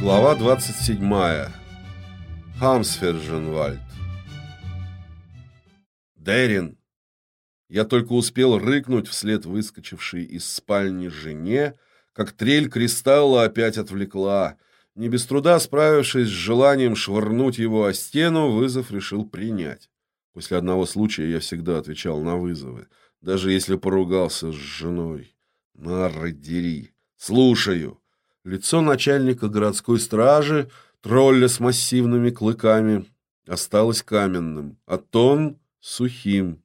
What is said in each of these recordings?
Глава 27. Хамсферженвальд. Дерин. Я только успел рыкнуть вслед выскочившей из спальни жене, как трель кристалла опять отвлекла. Не без труда справившись с желанием швырнуть его о стену, вызов решил принять. После одного случая я всегда отвечал на вызовы, даже если поругался с женой. Нары дери. Слушаю. Лицо начальника городской стражи, тролля с массивными клыками, осталось каменным, а тон — сухим.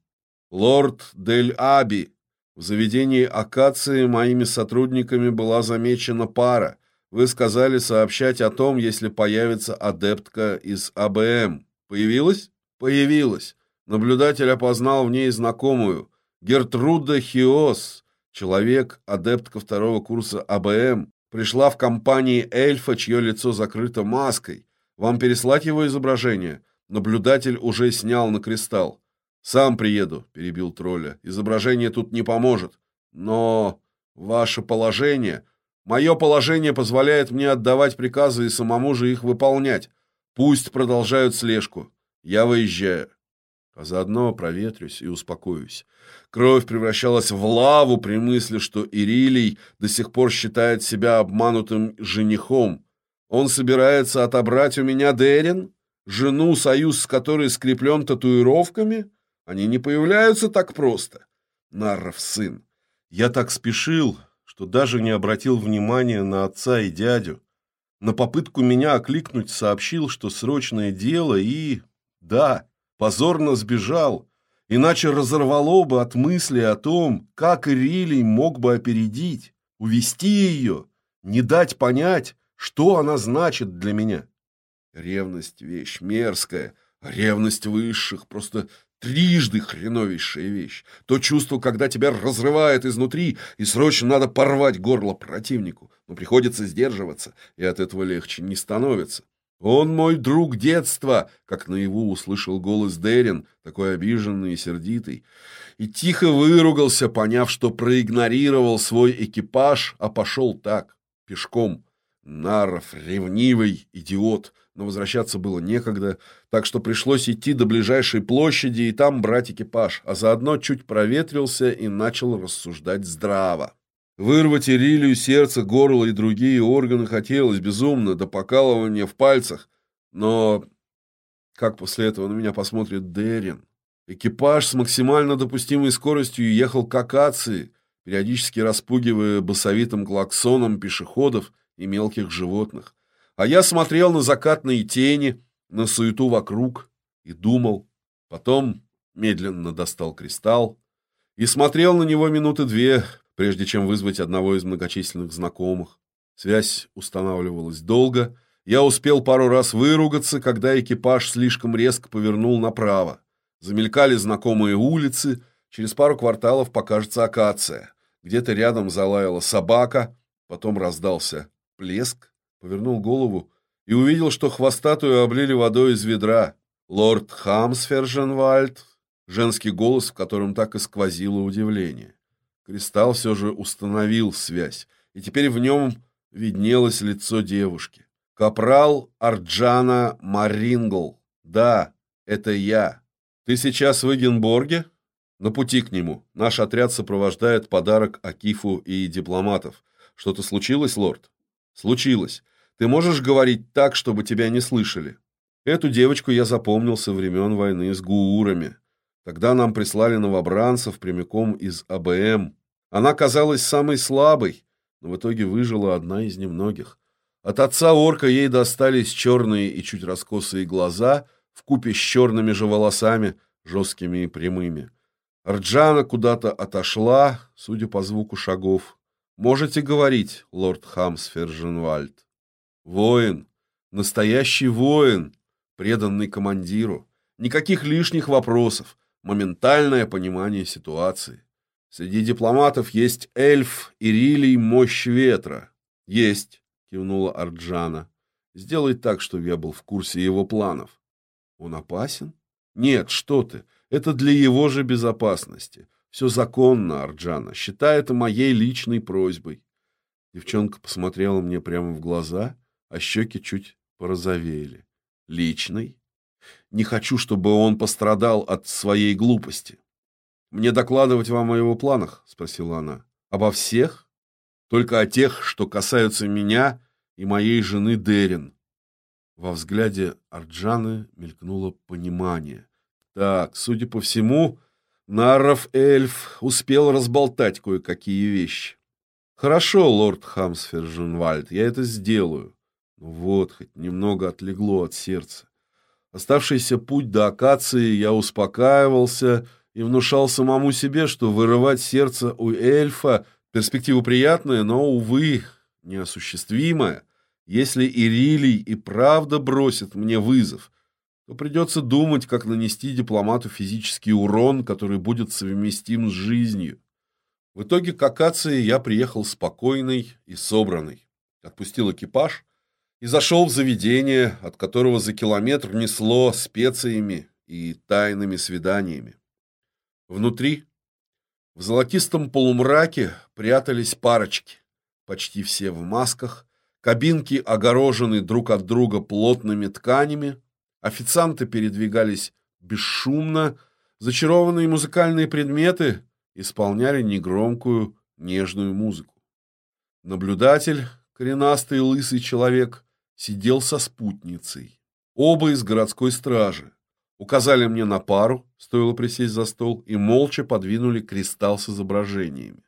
Лорд Дель Аби. В заведении Акации моими сотрудниками была замечена пара. Вы сказали сообщать о том, если появится адептка из АБМ. Появилась? Появилась. Наблюдатель опознал в ней знакомую. Гертруда Хиос, человек, адептка второго курса АБМ, Пришла в компании эльфа, чье лицо закрыто маской. Вам переслать его изображение? Наблюдатель уже снял на кристалл. Сам приеду, перебил тролля. Изображение тут не поможет. Но ваше положение, мое положение позволяет мне отдавать приказы и самому же их выполнять. Пусть продолжают слежку. Я выезжаю а заодно проветрюсь и успокоюсь. Кровь превращалась в лаву при мысли, что Ирилий до сих пор считает себя обманутым женихом. Он собирается отобрать у меня Дерин, жену, союз с которой скреплен татуировками? Они не появляются так просто. Нарров сын. Я так спешил, что даже не обратил внимания на отца и дядю. На попытку меня окликнуть сообщил, что срочное дело и... Да, позорно сбежал, иначе разорвало бы от мысли о том, как Ирилий мог бы опередить, увести ее, не дать понять, что она значит для меня. Ревность — вещь мерзкая, ревность высших, просто трижды хреновейшая вещь. То чувство, когда тебя разрывает изнутри, и срочно надо порвать горло противнику, но приходится сдерживаться, и от этого легче не становится. «Он мой друг детства!» — как наяву услышал голос Дерин, такой обиженный и сердитый, и тихо выругался, поняв, что проигнорировал свой экипаж, а пошел так, пешком. Наров, ревнивый идиот, но возвращаться было некогда, так что пришлось идти до ближайшей площади и там брать экипаж, а заодно чуть проветрился и начал рассуждать здраво. Вырвать Ирилию сердце, горло и другие органы хотелось безумно, до покалывания в пальцах. Но как после этого на меня посмотрит Дерин? Экипаж с максимально допустимой скоростью ехал к акации, периодически распугивая басовитым клаксоном пешеходов и мелких животных. А я смотрел на закатные тени, на суету вокруг и думал. Потом медленно достал кристалл и смотрел на него минуты две, прежде чем вызвать одного из многочисленных знакомых. Связь устанавливалась долго. Я успел пару раз выругаться, когда экипаж слишком резко повернул направо. Замелькали знакомые улицы, через пару кварталов покажется акация. Где-то рядом залаяла собака, потом раздался плеск, повернул голову и увидел, что хвостатую облили водой из ведра. Лорд Хамсферженвальд, женский голос, в котором так и сквозило удивление. Кристалл все же установил связь, и теперь в нем виднелось лицо девушки. Капрал Арджана Марингл. Да, это я. Ты сейчас в Эгенборге? На пути к нему. Наш отряд сопровождает подарок Акифу и дипломатов. Что-то случилось, лорд? Случилось. Ты можешь говорить так, чтобы тебя не слышали? Эту девочку я запомнил со времен войны с гуурами. Тогда нам прислали новобранцев прямиком из АБМ. Она казалась самой слабой, но в итоге выжила одна из немногих. От отца орка ей достались черные и чуть раскосые глаза, в купе с черными же волосами, жесткими и прямыми. Рджана куда-то отошла, судя по звуку шагов. Можете говорить, лорд Хамсферженвальд. Воин, настоящий воин, преданный командиру. Никаких лишних вопросов, моментальное понимание ситуации. Среди дипломатов есть эльф Ирилий Мощь Ветра. Есть, кивнула Арджана. Сделай так, чтобы я был в курсе его планов. Он опасен? Нет, что ты. Это для его же безопасности. Все законно, Арджана. Считай это моей личной просьбой. Девчонка посмотрела мне прямо в глаза, а щеки чуть порозовели. Личный? Не хочу, чтобы он пострадал от своей глупости. Мне докладывать вам о его планах, спросила она. Обо всех? Только о тех, что касаются меня и моей жены Дерин. Во взгляде Арджаны мелькнуло понимание. Так, судя по всему, Нарров эльф успел разболтать кое-какие вещи. Хорошо, лорд Хамсферженвальд, я это сделаю. Ну вот, хоть немного отлегло от сердца. Оставшийся путь до акации я успокаивался и внушал самому себе, что вырывать сердце у эльфа перспектива приятная, но, увы, неосуществимая. Если Ирилий и правда бросит мне вызов, то придется думать, как нанести дипломату физический урон, который будет совместим с жизнью. В итоге к акации я приехал спокойный и собранный. Отпустил экипаж и зашел в заведение, от которого за километр несло специями и тайными свиданиями. Внутри, в золотистом полумраке, прятались парочки, почти все в масках, Кабинки огорожены друг от друга плотными тканями, официанты передвигались бесшумно, зачарованные музыкальные предметы исполняли негромкую, нежную музыку. Наблюдатель, коренастый лысый человек, сидел со спутницей. Оба из городской стражи. Указали мне на пару, стоило присесть за стол, и молча подвинули кристалл с изображениями.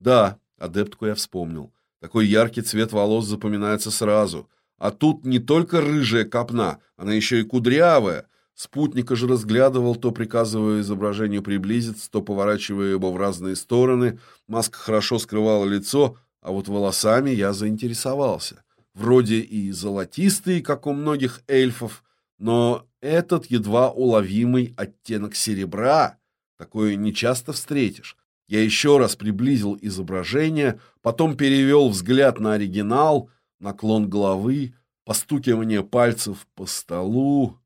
Да, адептку я вспомнил. Такой яркий цвет волос запоминается сразу. А тут не только рыжая копна, она еще и кудрявая. Спутника же разглядывал, то приказывая изображению приблизиться, то поворачивая его в разные стороны. Маска хорошо скрывала лицо, а вот волосами я заинтересовался. Вроде и золотистые, как у многих эльфов, но этот едва уловимый оттенок серебра, такое нечасто встретишь. Я еще раз приблизил изображение, потом перевел взгляд на оригинал, наклон головы, постукивание пальцев по столу.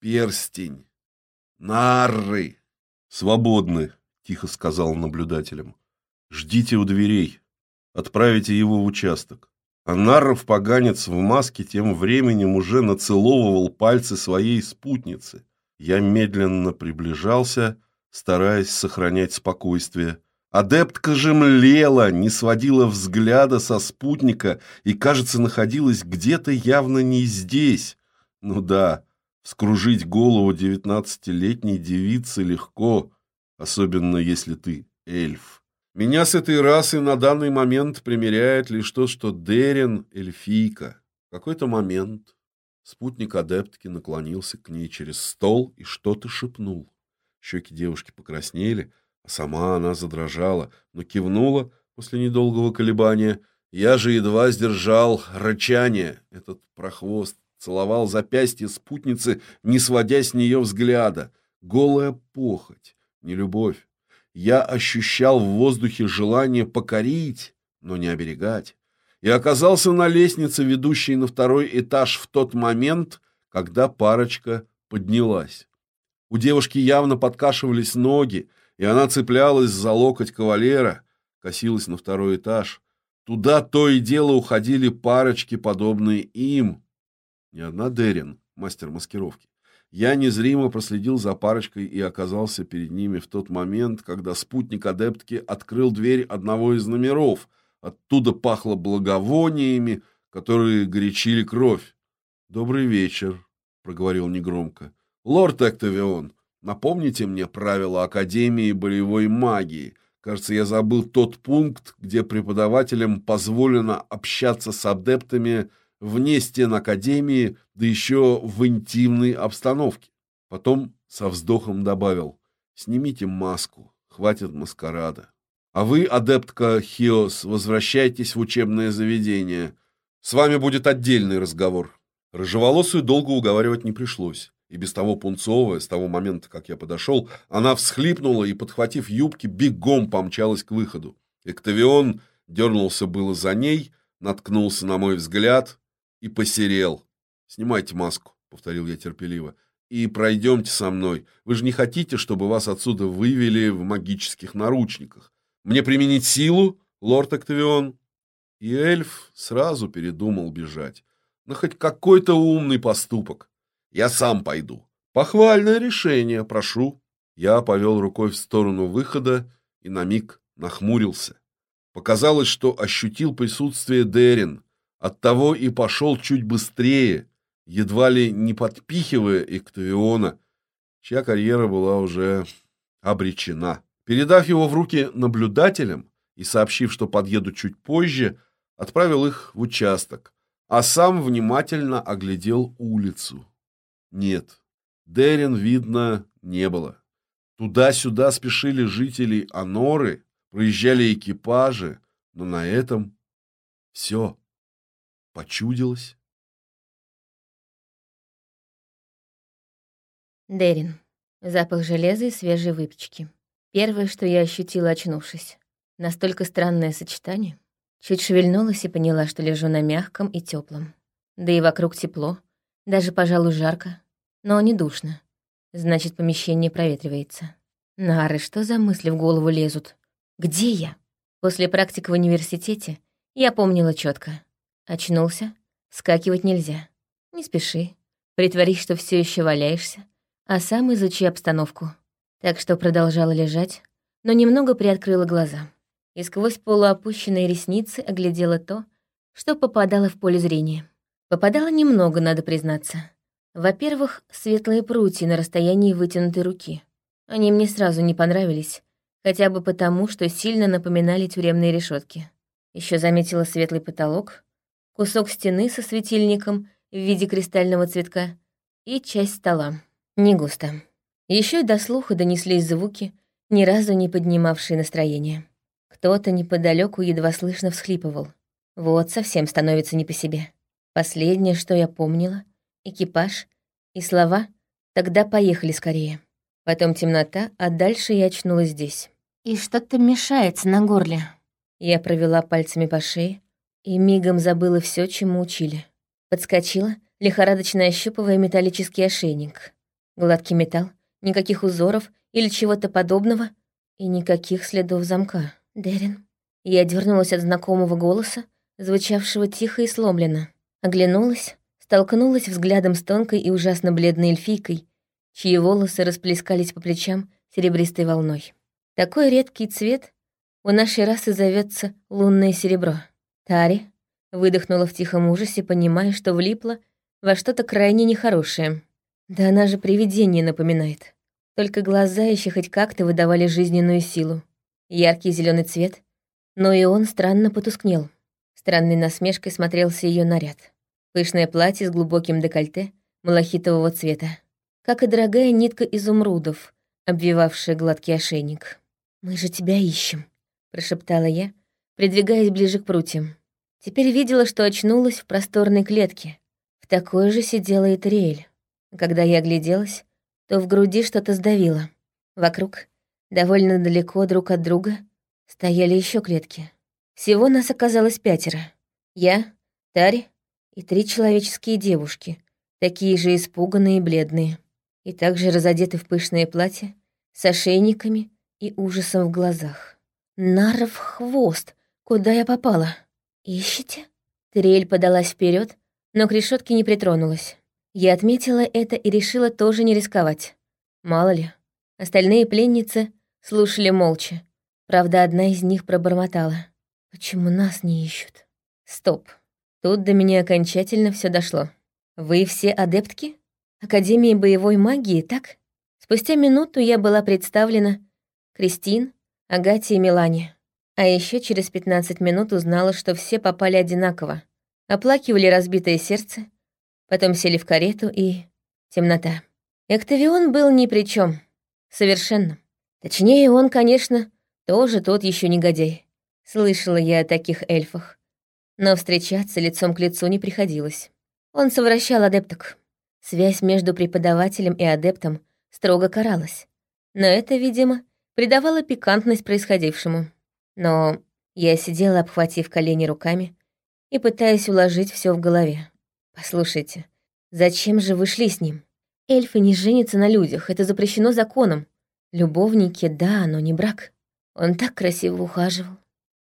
Перстень. Нарры. Свободны, тихо сказал наблюдателям. Ждите у дверей. Отправите его в участок. А Нарров поганец в маске тем временем уже нацеловывал пальцы своей спутницы. Я медленно приближался стараясь сохранять спокойствие. Адептка же млела, не сводила взгляда со спутника и, кажется, находилась где-то явно не здесь. Ну да, скружить голову девятнадцатилетней девицы легко, особенно если ты эльф. Меня с этой расы на данный момент примеряет лишь то, что Дерин — эльфийка. В какой-то момент спутник адептки наклонился к ней через стол и что-то шепнул. Щеки девушки покраснели, а сама она задрожала, но кивнула после недолгого колебания. Я же едва сдержал рычание. Этот прохвост целовал запястье спутницы, не сводя с нее взгляда. Голая похоть, не любовь. Я ощущал в воздухе желание покорить, но не оберегать. И оказался на лестнице, ведущей на второй этаж в тот момент, когда парочка поднялась. У девушки явно подкашивались ноги, и она цеплялась за локоть кавалера, косилась на второй этаж. Туда то и дело уходили парочки, подобные им. Не одна Дерин, мастер маскировки. Я незримо проследил за парочкой и оказался перед ними в тот момент, когда спутник адептки открыл дверь одного из номеров. Оттуда пахло благовониями, которые горячили кровь. «Добрый вечер», — проговорил негромко. Лорд Эктавион, напомните мне правила Академии боевой магии. Кажется, я забыл тот пункт, где преподавателям позволено общаться с адептами вне стен Академии, да еще в интимной обстановке. Потом со вздохом добавил, снимите маску, хватит маскарада. А вы, адептка Хиос, возвращайтесь в учебное заведение. С вами будет отдельный разговор. Рыжеволосую долго уговаривать не пришлось и без того пунцовая, с того момента, как я подошел, она всхлипнула и, подхватив юбки, бегом помчалась к выходу. Эктавион дернулся было за ней, наткнулся на мой взгляд и посерел. «Снимайте маску», — повторил я терпеливо, — «и пройдемте со мной. Вы же не хотите, чтобы вас отсюда вывели в магических наручниках? Мне применить силу, лорд Октавион?» И эльф сразу передумал бежать. На хоть какой-то умный поступок. Я сам пойду. Похвальное решение, прошу. Я повел рукой в сторону выхода и на миг нахмурился. Показалось, что ощутил присутствие Дерин. Оттого и пошел чуть быстрее, едва ли не подпихивая Эктавиона, чья карьера была уже обречена. Передав его в руки наблюдателям и сообщив, что подъеду чуть позже, отправил их в участок, а сам внимательно оглядел улицу. Нет, Дерин, видно, не было. Туда-сюда спешили жители Аноры, проезжали экипажи, но на этом все почудилось. Дерин. Запах железа и свежей выпечки. Первое, что я ощутила, очнувшись. Настолько странное сочетание. Чуть шевельнулась и поняла, что лежу на мягком и теплом. Да и вокруг тепло, даже, пожалуй, жарко, но не душно. Значит, помещение проветривается. Нары, что за мысли в голову лезут? Где я? После практик в университете я помнила четко. Очнулся, скакивать нельзя. Не спеши. Притворись, что все еще валяешься, а сам изучи обстановку. Так что продолжала лежать, но немного приоткрыла глаза. И сквозь полуопущенные ресницы оглядела то, что попадало в поле зрения. Попадало немного, надо признаться. Во-первых, светлые прутья на расстоянии вытянутой руки. Они мне сразу не понравились, хотя бы потому, что сильно напоминали тюремные решетки. Еще заметила светлый потолок, кусок стены со светильником в виде кристального цветка и часть стола. Не густо. Еще и до слуха донеслись звуки, ни разу не поднимавшие настроение. Кто-то неподалеку едва слышно всхлипывал. Вот совсем становится не по себе. Последнее, что я помнила, экипаж и слова «тогда поехали скорее». Потом темнота, а дальше я очнулась здесь. И что-то мешается на горле. Я провела пальцами по шее и мигом забыла все, чему учили. Подскочила, лихорадочно ощупывая металлический ошейник. Гладкий металл, никаких узоров или чего-то подобного, и никаких следов замка. Дерин. Я дернулась от знакомого голоса, звучавшего тихо и сломленно. Оглянулась, столкнулась взглядом с тонкой и ужасно бледной эльфийкой, чьи волосы расплескались по плечам серебристой волной. Такой редкий цвет у нашей расы зовется лунное серебро. Тари выдохнула в тихом ужасе, понимая, что влипла во что-то крайне нехорошее. Да она же привидение напоминает. Только глаза еще хоть как-то выдавали жизненную силу. Яркий зеленый цвет, но и он странно потускнел. Странной насмешкой смотрелся ее наряд. Пышное платье с глубоким декольте малахитового цвета, как и дорогая нитка изумрудов, обвивавшая гладкий ошейник. «Мы же тебя ищем», — прошептала я, придвигаясь ближе к прутьям. Теперь видела, что очнулась в просторной клетке. В такой же сидела и Тариэль. Когда я огляделась, то в груди что-то сдавило. Вокруг, довольно далеко друг от друга, стояли еще клетки. Всего нас оказалось пятеро. Я, Тари и три человеческие девушки, такие же испуганные и бледные, и также разодеты в пышное платье, с ошейниками и ужасом в глазах. Наров хвост! Куда я попала? Ищете? Трель подалась вперед, но к решетке не притронулась. Я отметила это и решила тоже не рисковать. Мало ли. Остальные пленницы слушали молча. Правда, одна из них пробормотала. «Почему нас не ищут?» Стоп. Тут до меня окончательно все дошло. Вы все адептки? Академии боевой магии, так? Спустя минуту я была представлена Кристин, Агате и Милане. А еще через 15 минут узнала, что все попали одинаково. Оплакивали разбитое сердце, Потом сели в карету и... темнота. Эктавион был ни при чем. Совершенно. Точнее, он, конечно, тоже тот еще негодяй. Слышала я о таких эльфах. Но встречаться лицом к лицу не приходилось. Он совращал адепток. Связь между преподавателем и адептом строго каралась. Но это, видимо, придавало пикантность происходившему. Но я сидела, обхватив колени руками и пытаясь уложить все в голове. Послушайте, зачем же вы шли с ним? Эльфы не женятся на людях, это запрещено законом. Любовники, да, но не брак. Он так красиво ухаживал.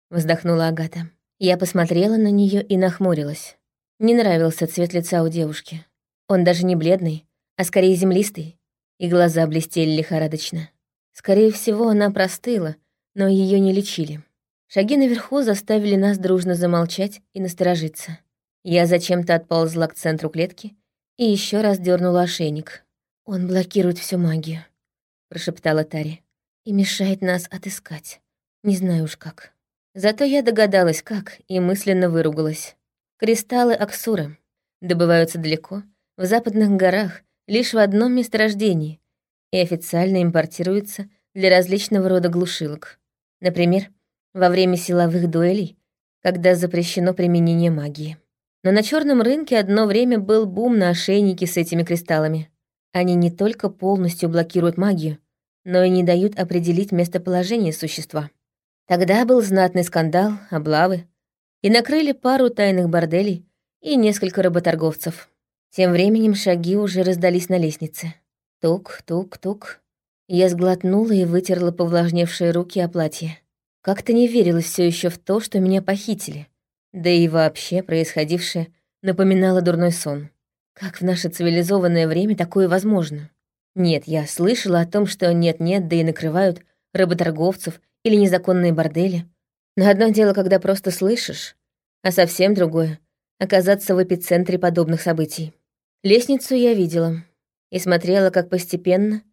Вздохнула Агата. Я посмотрела на нее и нахмурилась. Не нравился цвет лица у девушки. Он даже не бледный, а скорее землистый, и глаза блестели лихорадочно. Скорее всего, она простыла, но ее не лечили. Шаги наверху заставили нас дружно замолчать и насторожиться. Я зачем-то отползла к центру клетки и еще раз дернула ошейник. «Он блокирует всю магию», — прошептала Тари, — «и мешает нас отыскать. Не знаю уж как». Зато я догадалась, как, и мысленно выругалась. Кристаллы Аксуры добываются далеко, в западных горах, лишь в одном месторождении, и официально импортируются для различного рода глушилок. Например, во время силовых дуэлей, когда запрещено применение магии. Но на черном рынке одно время был бум на ошейники с этими кристаллами. Они не только полностью блокируют магию, но и не дают определить местоположение существа. Тогда был знатный скандал, облавы, и накрыли пару тайных борделей и несколько работорговцев. Тем временем шаги уже раздались на лестнице. Тук-тук-тук. Я сглотнула и вытерла повлажневшие руки о платье. Как-то не верилось все еще в то, что меня похитили. Да и вообще происходившее напоминало дурной сон. Как в наше цивилизованное время такое возможно? Нет, я слышала о том, что нет-нет, да и накрывают работорговцев или незаконные бордели. Но одно дело, когда просто слышишь, а совсем другое — оказаться в эпицентре подобных событий. Лестницу я видела и смотрела, как постепенно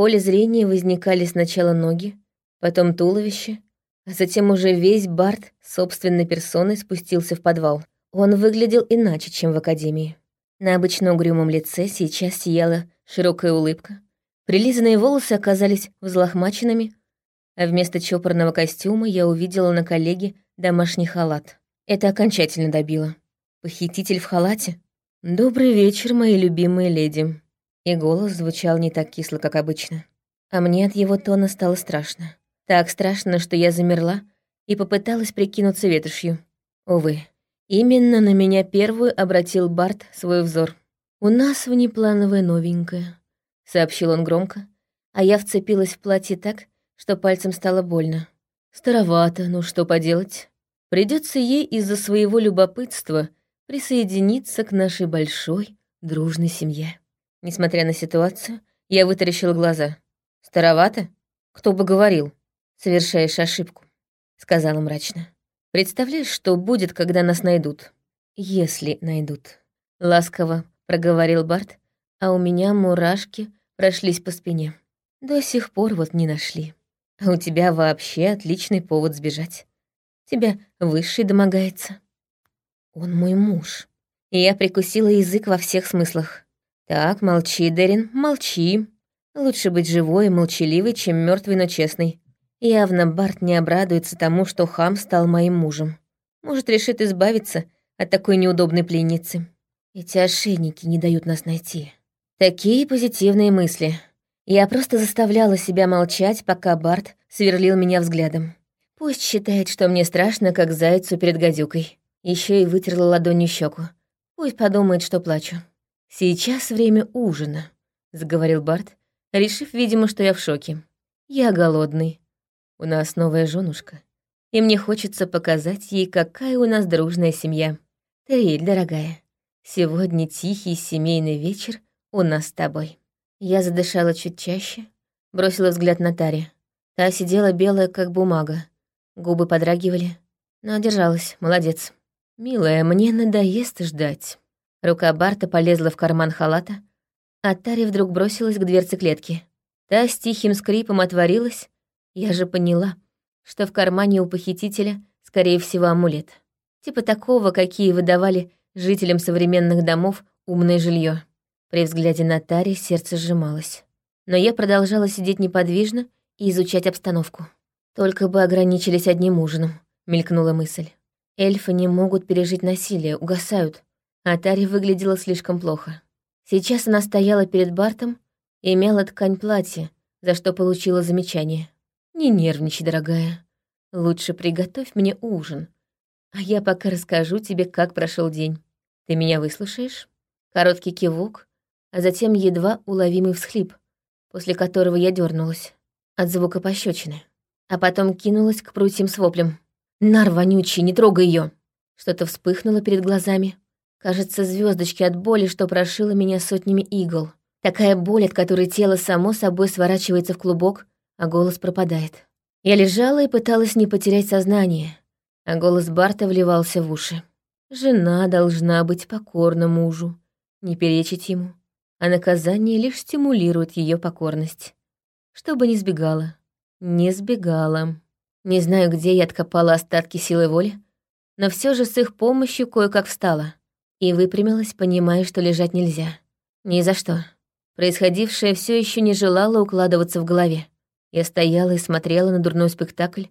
поле зрения возникали сначала ноги, потом туловище, а затем уже весь Барт собственной персоной спустился в подвал. Он выглядел иначе, чем в академии. На обычно угрюмом лице сейчас сияла широкая улыбка. Прилизанные волосы оказались взлохмаченными, а вместо чопорного костюма я увидела на коллеге домашний халат. Это окончательно добило. Похититель в халате? «Добрый вечер, мои любимые леди». И голос звучал не так кисло, как обычно. А мне от его тона стало страшно. Так страшно, что я замерла и попыталась прикинуться ветошью. Увы, именно на меня первую обратил Барт свой взор. «У нас внеплановое новенькое», — сообщил он громко, а я вцепилась в платье так, что пальцем стало больно. «Старовато, ну что поделать? Придется ей из-за своего любопытства присоединиться к нашей большой, дружной семье». Несмотря на ситуацию, я вытаращила глаза. «Старовато? Кто бы говорил?» совершаешь ошибку», — сказала мрачно. «Представляешь, что будет, когда нас найдут?» «Если найдут», — ласково проговорил Барт, а у меня мурашки прошлись по спине. До сих пор вот не нашли. А у тебя вообще отличный повод сбежать. Тебя высший домогается. Он мой муж. И я прикусила язык во всех смыслах. Так, молчи, Дерин, молчи. Лучше быть живой и молчаливой, чем мертвый, но честный. Явно Барт не обрадуется тому, что хам стал моим мужем. Может, решит избавиться от такой неудобной пленницы. Эти ошейники не дают нас найти. Такие позитивные мысли. Я просто заставляла себя молчать, пока Барт сверлил меня взглядом. Пусть считает, что мне страшно, как зайцу перед гадюкой. Еще и вытерла ладонью щеку. Пусть подумает, что плачу. «Сейчас время ужина», — заговорил Барт, решив, видимо, что я в шоке. «Я голодный. У нас новая женушка, и мне хочется показать ей, какая у нас дружная семья. Териль, дорогая, сегодня тихий семейный вечер у нас с тобой». Я задышала чуть чаще, бросила взгляд на Таре. Та сидела белая, как бумага. Губы подрагивали, но держалась, молодец. «Милая, мне надоест ждать». Рука Барта полезла в карман халата, а Таре вдруг бросилась к дверце клетки. Та с тихим скрипом отворилась, я же поняла, что в кармане у похитителя, скорее всего, амулет. Типа такого, какие выдавали жителям современных домов умное жилье. При взгляде на Тари сердце сжималось. Но я продолжала сидеть неподвижно и изучать обстановку. Только бы ограничились одним ужином, мелькнула мысль. Эльфы не могут пережить насилие, угасают. А Тари выглядела слишком плохо. Сейчас она стояла перед Бартом и мяла ткань платья, за что получила замечание. Не нервничай, дорогая. Лучше приготовь мне ужин, а я пока расскажу тебе, как прошел день. Ты меня выслушаешь? Короткий кивок, а затем едва уловимый всхлип, после которого я дернулась от звука пощечины, а потом кинулась к прутьям с воплем. Нар вонючий, не трогай ее. Что-то вспыхнуло перед глазами. Кажется, звездочки от боли, что прошило меня сотнями игл. Такая боль, от которой тело само собой сворачивается в клубок, а голос пропадает. Я лежала и пыталась не потерять сознание, а голос Барта вливался в уши. Жена должна быть покорна мужу, не перечить ему, а наказание лишь стимулирует ее покорность. Чтобы не сбегала. Не сбегала. Не знаю, где я откопала остатки силы воли, но все же с их помощью кое-как встала и выпрямилась, понимая, что лежать нельзя. Ни за что. Происходившее все еще не желало укладываться в голове. Я стояла и смотрела на дурной спектакль,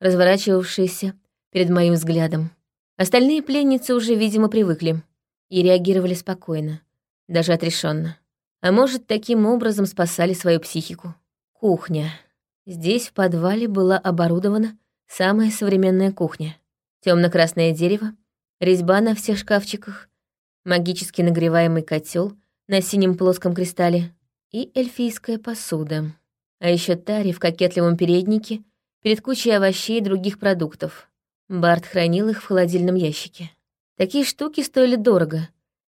разворачивавшийся перед моим взглядом. Остальные пленницы уже, видимо, привыкли и реагировали спокойно, даже отрешенно. А может, таким образом спасали свою психику. Кухня. Здесь в подвале была оборудована самая современная кухня. Темно-красное дерево, резьба на всех шкафчиках, магически нагреваемый котел на синем плоском кристалле и эльфийская посуда. А еще тари в кокетливом переднике перед кучей овощей и других продуктов. Барт хранил их в холодильном ящике. Такие штуки стоили дорого,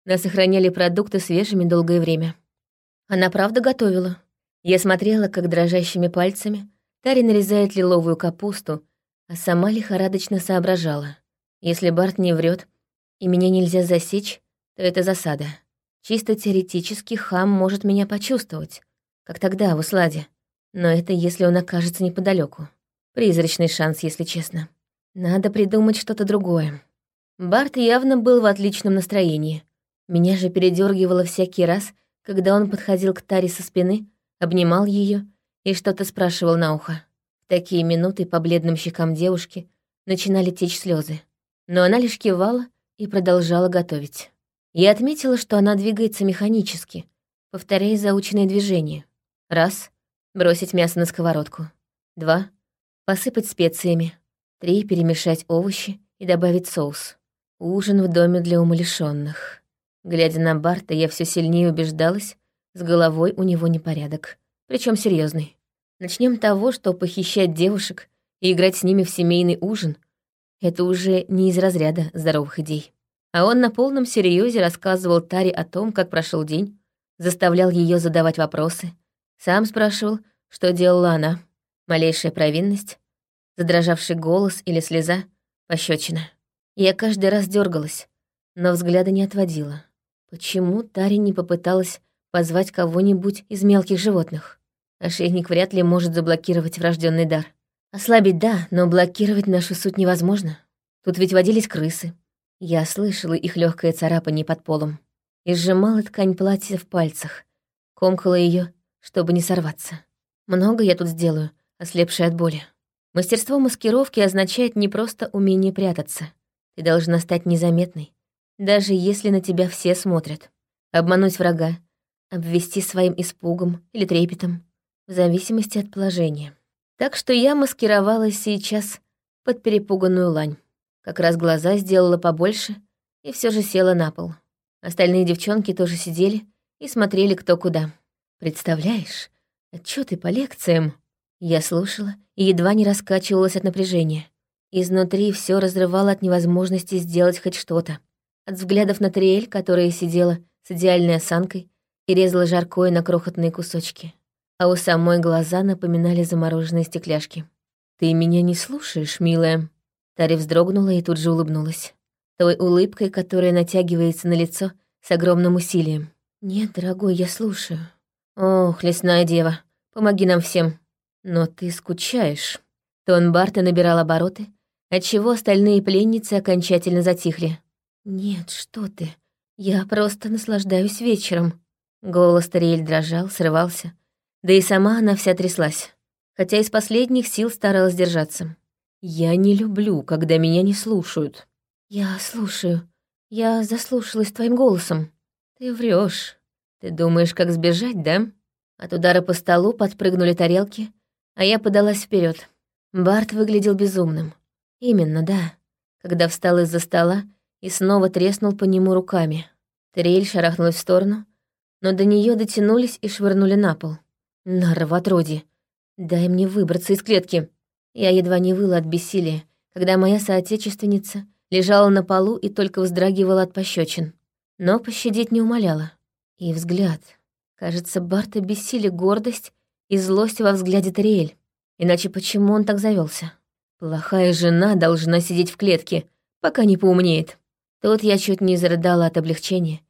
но сохраняли продукты свежими долгое время. Она правда готовила. Я смотрела, как дрожащими пальцами Тари нарезает лиловую капусту, а сама лихорадочно соображала. Если Барт не врет, и меня нельзя засечь, то это засада. Чисто теоретически хам может меня почувствовать, как тогда в Усладе. Но это если он окажется неподалеку. Призрачный шанс, если честно. Надо придумать что-то другое. Барт явно был в отличном настроении. Меня же передергивало всякий раз, когда он подходил к Таре со спины, обнимал ее и что-то спрашивал на ухо. В такие минуты по бледным щекам девушки начинали течь слезы, но она лишь кивала и продолжала готовить. Я отметила, что она двигается механически, повторяя заученные движения. Раз — бросить мясо на сковородку. Два — посыпать специями. Три — перемешать овощи и добавить соус. Ужин в доме для умалишенных. Глядя на Барта, я все сильнее убеждалась, с головой у него непорядок, причем серьезный. Начнем того, что похищать девушек и играть с ними в семейный ужин — это уже не из разряда здоровых идей. А он на полном серьезе рассказывал Таре о том, как прошел день, заставлял ее задавать вопросы, сам спрашивал, что делала она. Малейшая провинность, задрожавший голос или слеза, пощечина. Я каждый раз дергалась, но взгляда не отводила. Почему Тари не попыталась позвать кого-нибудь из мелких животных? Ошейник вряд ли может заблокировать врожденный дар. Ослабить — да, но блокировать нашу суть невозможно. Тут ведь водились крысы. Я слышала их легкое царапание под полом и сжимала ткань платья в пальцах, комкала ее, чтобы не сорваться. Много я тут сделаю, ослепшая от боли. Мастерство маскировки означает не просто умение прятаться. Ты должна стать незаметной, даже если на тебя все смотрят. Обмануть врага, обвести своим испугом или трепетом, в зависимости от положения. Так что я маскировалась сейчас под перепуганную лань. Как раз глаза сделала побольше и все же села на пол. Остальные девчонки тоже сидели и смотрели кто куда. Представляешь, отчеты по лекциям. Я слушала и едва не раскачивалась от напряжения. Изнутри все разрывало от невозможности сделать хоть что-то. От взглядов на Триэль, которая сидела с идеальной осанкой и резала жаркое на крохотные кусочки. А у самой глаза напоминали замороженные стекляшки. «Ты меня не слушаешь, милая?» Тари вздрогнула и тут же улыбнулась. Той улыбкой, которая натягивается на лицо с огромным усилием. «Нет, дорогой, я слушаю». «Ох, лесная дева, помоги нам всем». «Но ты скучаешь». Тон Барта набирал обороты, отчего остальные пленницы окончательно затихли. «Нет, что ты. Я просто наслаждаюсь вечером». Голос Тариэль дрожал, срывался. Да и сама она вся тряслась, хотя из последних сил старалась держаться. «Я не люблю, когда меня не слушают». «Я слушаю. Я заслушалась твоим голосом». «Ты врешь. Ты думаешь, как сбежать, да?» От удара по столу подпрыгнули тарелки, а я подалась вперед. Барт выглядел безумным. Именно, да. Когда встал из-за стола и снова треснул по нему руками. Трель шарахнулась в сторону, но до нее дотянулись и швырнули на пол. Нара в. Дай мне выбраться из клетки. Я едва не выла от бессилия, когда моя соотечественница лежала на полу и только вздрагивала от пощечин. Но пощадить не умоляла. И взгляд. Кажется, Барта бессили гордость и злость во взгляде Тариэль. Иначе почему он так завелся? Плохая жена должна сидеть в клетке, пока не поумнеет. Тут я чуть не зарыдала от облегчения,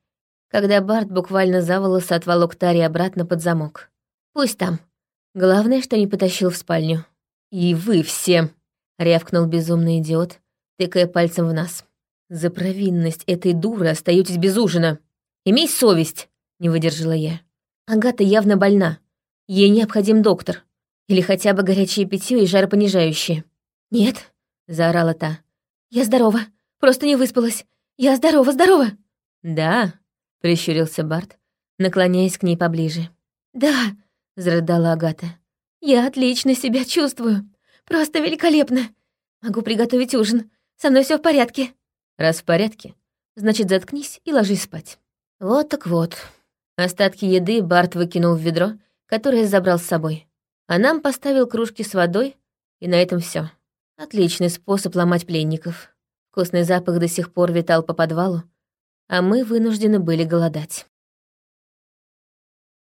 когда Барт буквально за волосы отволок Тари обратно под замок. Пусть там. Главное, что не потащил в спальню. «И вы все!» — рявкнул безумный идиот, тыкая пальцем в нас. «За провинность этой дуры остаетесь без ужина. Имей совесть!» — не выдержала я. «Агата явно больна. Ей необходим доктор. Или хотя бы горячее питье и жаропонижающее». «Нет», — заорала та. «Я здорова. Просто не выспалась. Я здорова, здорова!» «Да», — прищурился Барт, наклоняясь к ней поближе. «Да», — зарыдала Агата. «Я отлично себя чувствую. Просто великолепно. Могу приготовить ужин. Со мной все в порядке». «Раз в порядке, значит, заткнись и ложись спать». Вот так вот. Остатки еды Барт выкинул в ведро, которое забрал с собой. А нам поставил кружки с водой, и на этом все. Отличный способ ломать пленников. Вкусный запах до сих пор витал по подвалу, а мы вынуждены были голодать.